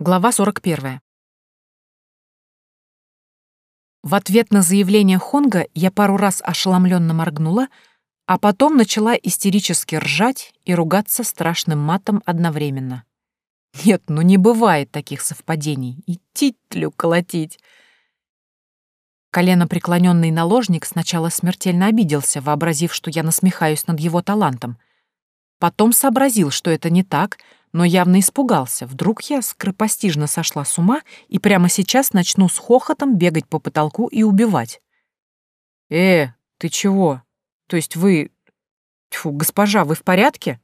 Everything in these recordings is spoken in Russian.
Глава 41. В ответ на заявление Хонга я пару раз ошеломленно моргнула, а потом начала истерически ржать и ругаться страшным матом одновременно. Нет, ну не бывает таких совпадений. И титлю колотить. Колено преклоненный наложник сначала смертельно обиделся, вообразив, что я насмехаюсь над его талантом. Потом сообразил, что это не так — но явно испугался. Вдруг я скоропостижно сошла с ума и прямо сейчас начну с хохотом бегать по потолку и убивать. «Э, ты чего? То есть вы... Тьфу, госпожа, вы в порядке?»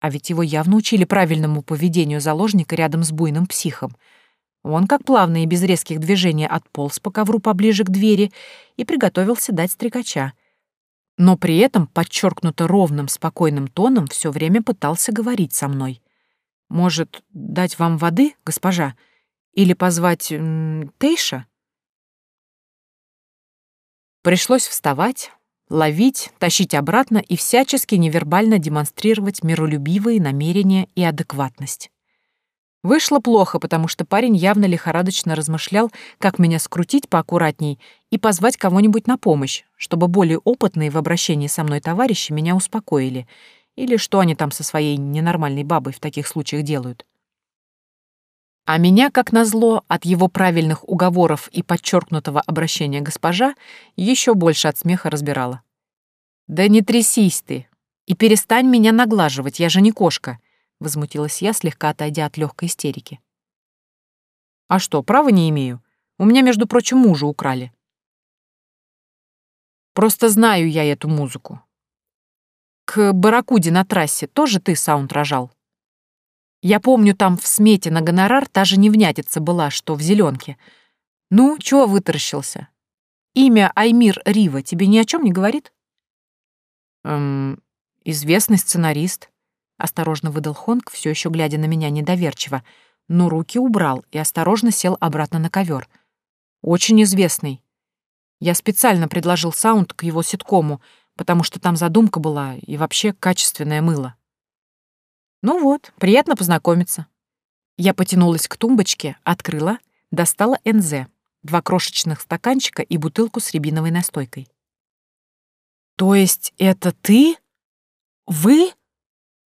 А ведь его явно учили правильному поведению заложника рядом с буйным психом. Он, как плавно и без резких движений, отполз по ковру поближе к двери и приготовился дать стрекача. Но при этом подчеркнуто ровным, спокойным тоном все время пытался говорить со мной. Может, дать вам воды, госпожа? Или позвать Тейша? Пришлось вставать, ловить, тащить обратно и всячески невербально демонстрировать миролюбивые намерения и адекватность. Вышло плохо, потому что парень явно лихорадочно размышлял, как меня скрутить поаккуратней и позвать кого-нибудь на помощь, чтобы более опытные в обращении со мной товарищи меня успокоили или что они там со своей ненормальной бабой в таких случаях делают? А меня, как назло, от его правильных уговоров и подчеркнутого обращения госпожа еще больше от смеха разбирала. «Да не трясись ты! И перестань меня наглаживать, я же не кошка!» — возмутилась я, слегка отойдя от легкой истерики. «А что, права не имею? У меня, между прочим, мужа украли». «Просто знаю я эту музыку. К Баракуде на трассе тоже ты саунд рожал? Я помню, там в смете на гонорар та же невнятица была, что в зеленке. Ну, чего вытаращился? Имя Аймир Рива тебе ни о чем не говорит? Эм, известный сценарист. Осторожно выдал Хонг, все еще глядя на меня недоверчиво, но руки убрал и осторожно сел обратно на ковер. Очень известный. Я специально предложил саунд к его ситкому — потому что там задумка была и вообще качественное мыло. Ну вот, приятно познакомиться. Я потянулась к тумбочке, открыла, достала НЗ, два крошечных стаканчика и бутылку с рябиновой настойкой. «То есть это ты? Вы?»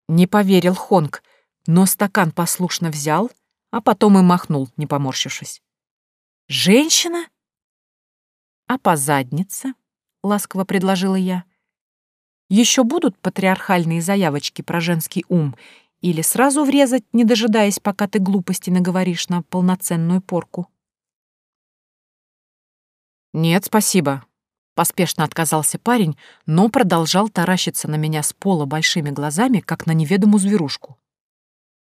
Не поверил Хонг, но стакан послушно взял, а потом и махнул, не поморщившись. «Женщина?» «А по заднице?» — ласково предложила я. Еще будут патриархальные заявочки про женский ум или сразу врезать, не дожидаясь, пока ты глупости наговоришь на полноценную порку? «Нет, спасибо», — поспешно отказался парень, но продолжал таращиться на меня с пола большими глазами, как на неведомую зверушку.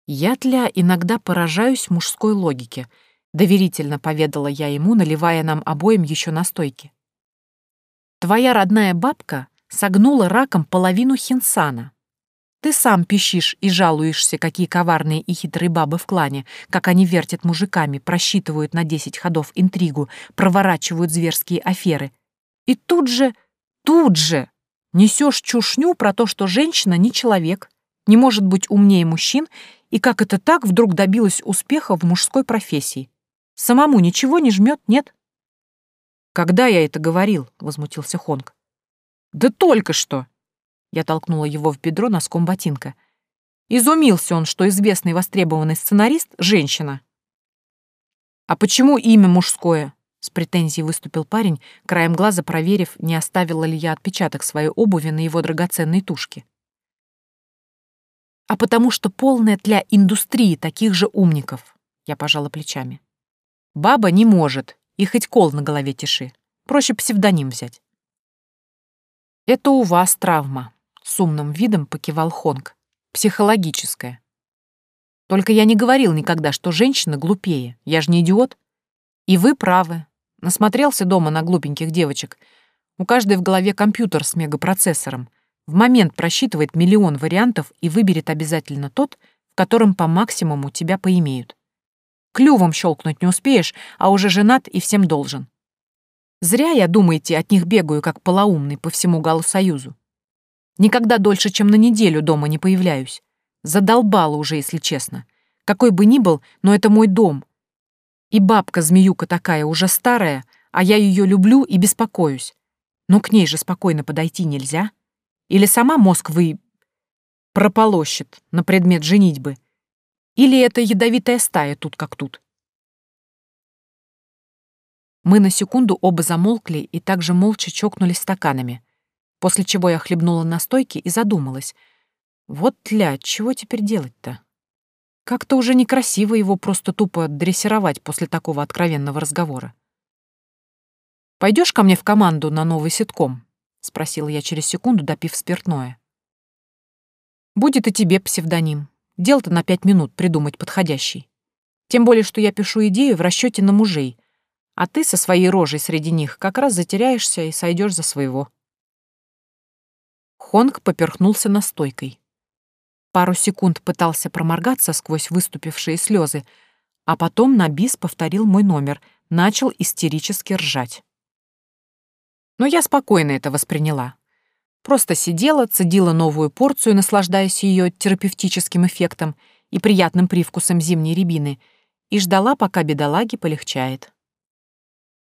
«Я тля иногда поражаюсь мужской логике», — доверительно поведала я ему, наливая нам обоим еще настойки. «Твоя родная бабка согнула раком половину хинсана. Ты сам пищишь и жалуешься, какие коварные и хитрые бабы в клане, как они вертят мужиками, просчитывают на десять ходов интригу, проворачивают зверские аферы. И тут же, тут же несешь чушню про то, что женщина не человек, не может быть умнее мужчин, и как это так вдруг добилась успеха в мужской профессии. Самому ничего не жмет, нет? «Когда я это говорил?» — возмутился Хонг. «Да только что!» Я толкнула его в бедро носком ботинка. Изумился он, что известный востребованный сценарист — женщина. «А почему имя мужское?» — с претензией выступил парень, краем глаза проверив, не оставила ли я отпечаток своей обуви на его драгоценной тушке. «А потому что полная тля индустрии таких же умников», — я пожала плечами. «Баба не может, и хоть кол на голове тиши. Проще псевдоним взять». «Это у вас травма», — с умным видом покивал Хонг. «Психологическая». «Только я не говорил никогда, что женщина глупее. Я же не идиот. И вы правы. Насмотрелся дома на глупеньких девочек. У каждой в голове компьютер с мегапроцессором. В момент просчитывает миллион вариантов и выберет обязательно тот, в котором по максимуму тебя поимеют. Клювом щелкнуть не успеешь, а уже женат и всем должен. Зря я, думаете, от них бегаю, как полоумный по всему Галу-Союзу. Никогда дольше, чем на неделю дома не появляюсь. Задолбала уже, если честно. Какой бы ни был, но это мой дом. И бабка-змеюка такая, уже старая, а я ее люблю и беспокоюсь. Но к ней же спокойно подойти нельзя. Или сама мозг вы... прополощет на предмет женитьбы. Или это ядовитая стая тут как тут. Мы на секунду оба замолкли и также молча чокнулись стаканами, после чего я хлебнула на стойке и задумалась. Вот тля, чего теперь делать-то? Как-то уже некрасиво его просто тупо дрессировать после такого откровенного разговора. Пойдешь ко мне в команду на новый ситком?» — спросила я через секунду, допив спиртное. «Будет и тебе псевдоним. Дело-то на пять минут придумать подходящий. Тем более, что я пишу идею в расчете на мужей, а ты со своей рожей среди них как раз затеряешься и сойдешь за своего». Хонг поперхнулся настойкой. Пару секунд пытался проморгаться сквозь выступившие слезы, а потом на бис повторил мой номер, начал истерически ржать. Но я спокойно это восприняла. Просто сидела, цедила новую порцию, наслаждаясь ее терапевтическим эффектом и приятным привкусом зимней рябины, и ждала, пока бедолаге полегчает.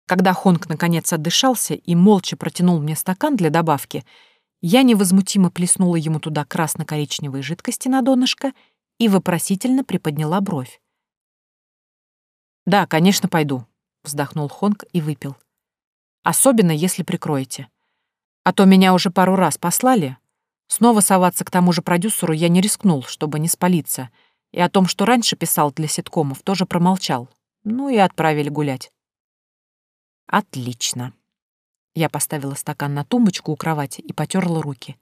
Когда Хонг наконец отдышался и молча протянул мне стакан для добавки — я невозмутимо плеснула ему туда красно-коричневой жидкости на донышко и вопросительно приподняла бровь. «Да, конечно, пойду», — вздохнул Хонг и выпил. «Особенно, если прикроете. А то меня уже пару раз послали. Снова соваться к тому же продюсеру я не рискнул, чтобы не спалиться, и о том, что раньше писал для ситкомов, тоже промолчал. Ну и отправили гулять». «Отлично», я поставила стакан на тумбочку у кровати и потерла руки.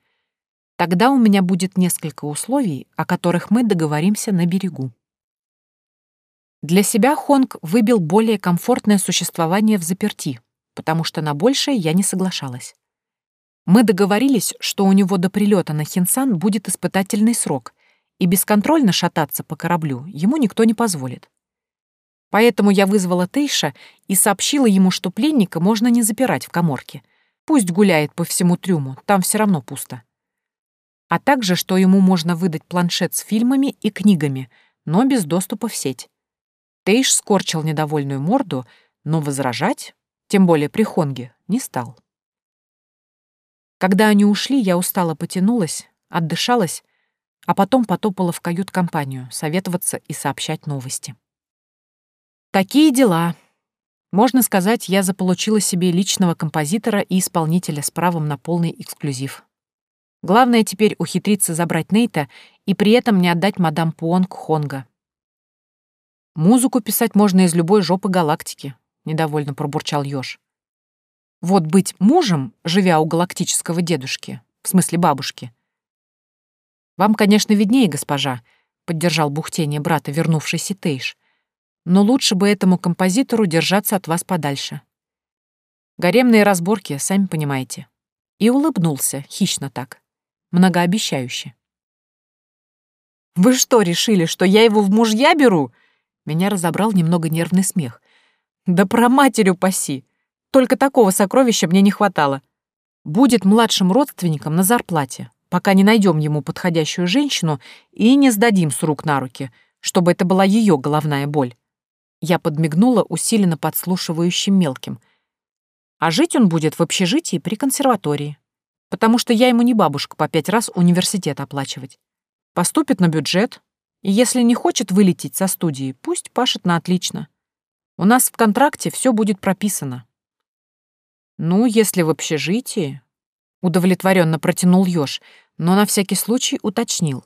Тогда у меня будет несколько условий, о которых мы договоримся на берегу. Для себя Хонг выбил более комфортное существование в заперти, потому что на большее я не соглашалась. Мы договорились, что у него до прилета на Хинсан будет испытательный срок, и бесконтрольно шататься по кораблю ему никто не позволит. Поэтому я вызвала Тейша и сообщила ему, что пленника можно не запирать в коморке. Пусть гуляет по всему трюму, там все равно пусто. А также, что ему можно выдать планшет с фильмами и книгами, но без доступа в сеть. Тейш скорчил недовольную морду, но возражать, тем более при Хонге, не стал. Когда они ушли, я устало потянулась, отдышалась, а потом потопала в кают-компанию советоваться и сообщать новости. Такие дела. Можно сказать, я заполучила себе личного композитора и исполнителя с правом на полный эксклюзив. Главное теперь ухитриться забрать Нейта и при этом не отдать мадам Пуонг Хонга. «Музыку писать можно из любой жопы галактики», — недовольно пробурчал Ёж. «Вот быть мужем, живя у галактического дедушки, в смысле бабушки». «Вам, конечно, виднее, госпожа», — поддержал бухтение брата, вернувшийся Тейш но лучше бы этому композитору держаться от вас подальше. Гаремные разборки, сами понимаете. И улыбнулся, хищно так, многообещающе. «Вы что, решили, что я его в мужья беру?» Меня разобрал немного нервный смех. «Да про матерю паси! Только такого сокровища мне не хватало. Будет младшим родственником на зарплате, пока не найдем ему подходящую женщину и не сдадим с рук на руки, чтобы это была ее головная боль. Я подмигнула усиленно подслушивающим мелким. А жить он будет в общежитии при консерватории. Потому что я ему не бабушка по пять раз университет оплачивать. Поступит на бюджет, и если не хочет вылететь со студии, пусть пашет на отлично. У нас в контракте все будет прописано. Ну, если в общежитии, удовлетворенно протянул Ёж, но на всякий случай уточнил —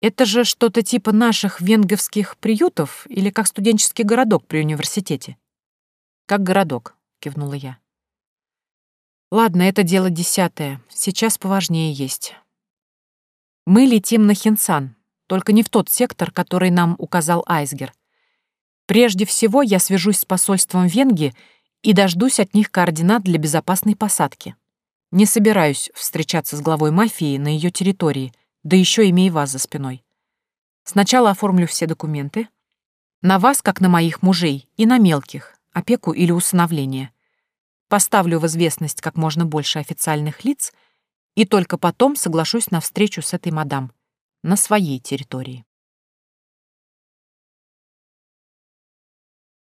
это же что-то типа наших венговских приютов или как студенческий городок при университете? Как городок, кивнула я. Ладно, это дело десятое. Сейчас поважнее есть. Мы летим на Хинсан, только не в тот сектор, который нам указал Айсгер. Прежде всего я свяжусь с посольством Венги и дождусь от них координат для безопасной посадки. Не собираюсь встречаться с главой мафии на ее территории — да еще имей вас за спиной. Сначала оформлю все документы. На вас, как на моих мужей, и на мелких, опеку или усыновление. Поставлю в известность как можно больше официальных лиц и только потом соглашусь на встречу с этой мадам на своей территории.